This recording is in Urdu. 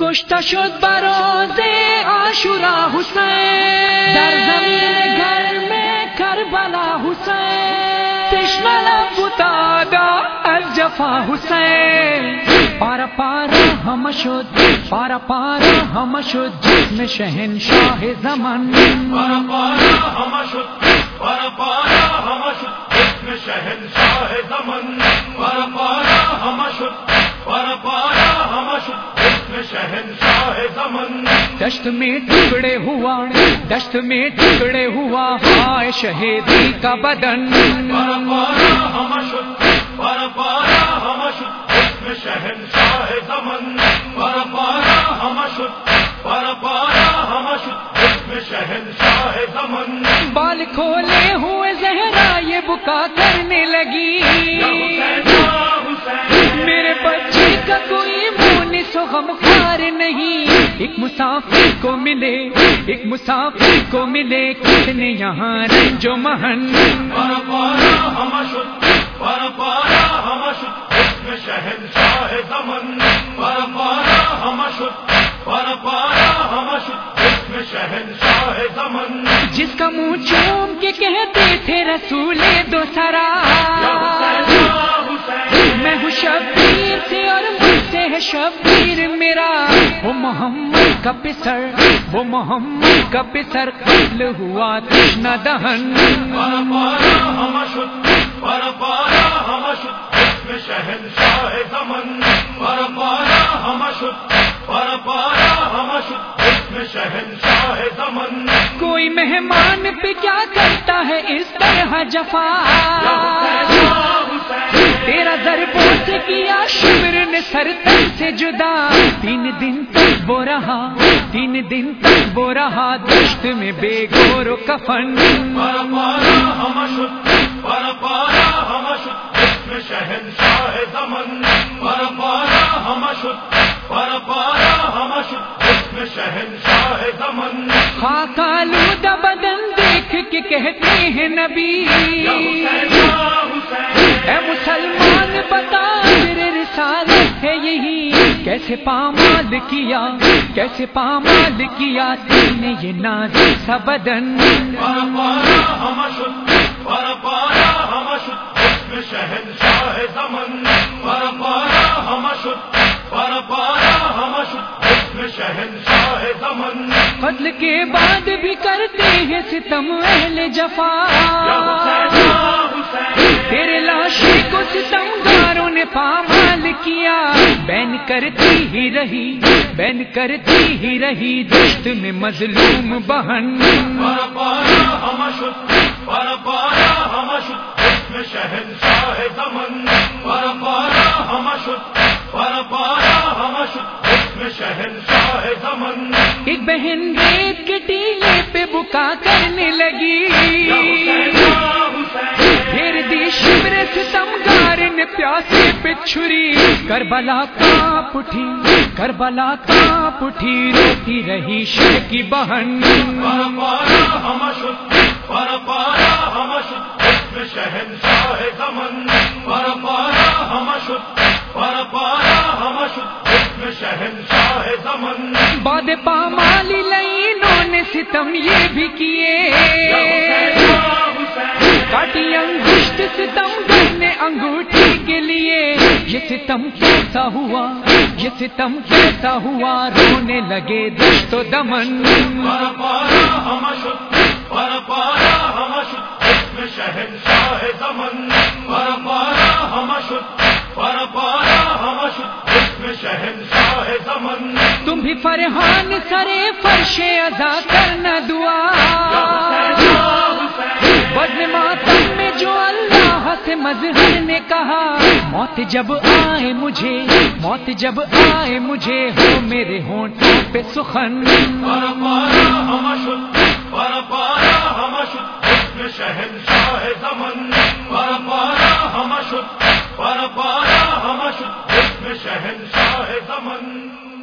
کشته شد براز آشورا حسین۔ در زمین گرم کربلا حسین۔ تشنه لب دادا الجفا حسین۔ پارا پارا ہم شد پارا پارا ہم شد جسم شہنشاہ زمن۔ پارا پارا ہم شد پارا پارا ہم شد جسم شہنشاہ زمن۔ پارا پارا ہم شد۔ دشت میں ٹکڑے ہوا دشت میں ٹکڑے ہوا ہائے شہیدی کا بدن۔ بال کھولے ہوئے زہرا یہ بکا کرنے لگی۔ میرے بچے کا کوئی سو غم خار نہیں ایک مسافر کو ملے ایک مسافر کو ملے کتنے یہاں رنجو مہن۔ جس کا منہ چوم کے کہتے تھے رسول دو سرا۔ میں ہوں اور شبیر میرا۔ وہ محمد کا پسر وہ محمد کا پسر قتل ہوا تشنا دہن۔ کوئی مہمان پہ کیا کرتا ہے اس طرح جفا؟ تیرا ضربوں سے کیا شبر نے سر تن سے جدا۔ تین دن تک وہ رہا۔ تین دن تک وہ رہا۔ دشت میں بے گور و کفن۔ خاک آلودہ بدن دیکھ کے کہتے ہیں نبی۔ کیسے پامال کیا کیسے پامال کیا تین یہ ناز سا بدن پارا پارا ہم شد پارا پارا ہم شد جسم شہنشاہ زمن۔ پارا پارا ہم شد پارا پارا ہم شد جسم شہنشاہ زمن۔ قتل کے بعد بھی کرتے ہیں ستم اہل جفا۔ تیرے لاشی کو ستم پامال کیا، بین کرتی ہی رہی، بین کرتی ہی رہی دشت میں مظلوم بہن۔ پارا ہم ایک بہن ریت کے ٹیلے پہ بکا چھری کربلا کانپ اٹھی کربلا کانپ اٹھی روتی رہی شر کی بہن۔ باد پامالی لینوں نے ستم یہ بھی کیے۔ کاٹی انگشت ستم کرنے انگوٹھی کے لیے۔ یہ ستم کیسا ہوا؟ یہ ستم کیسا ہوا؟ رونے لگے دشت و دمن۔ تم بھی فرحان سرے فرش ادا کرنا دعا۔ بدن ماتم میں مظہر نے کہا، موت جب آئے مجھے، موت جب آئے مجھے ہو میرے ہونٹوں پہ سخن. پارا پارا ہم ہم شہنشاہ زمن.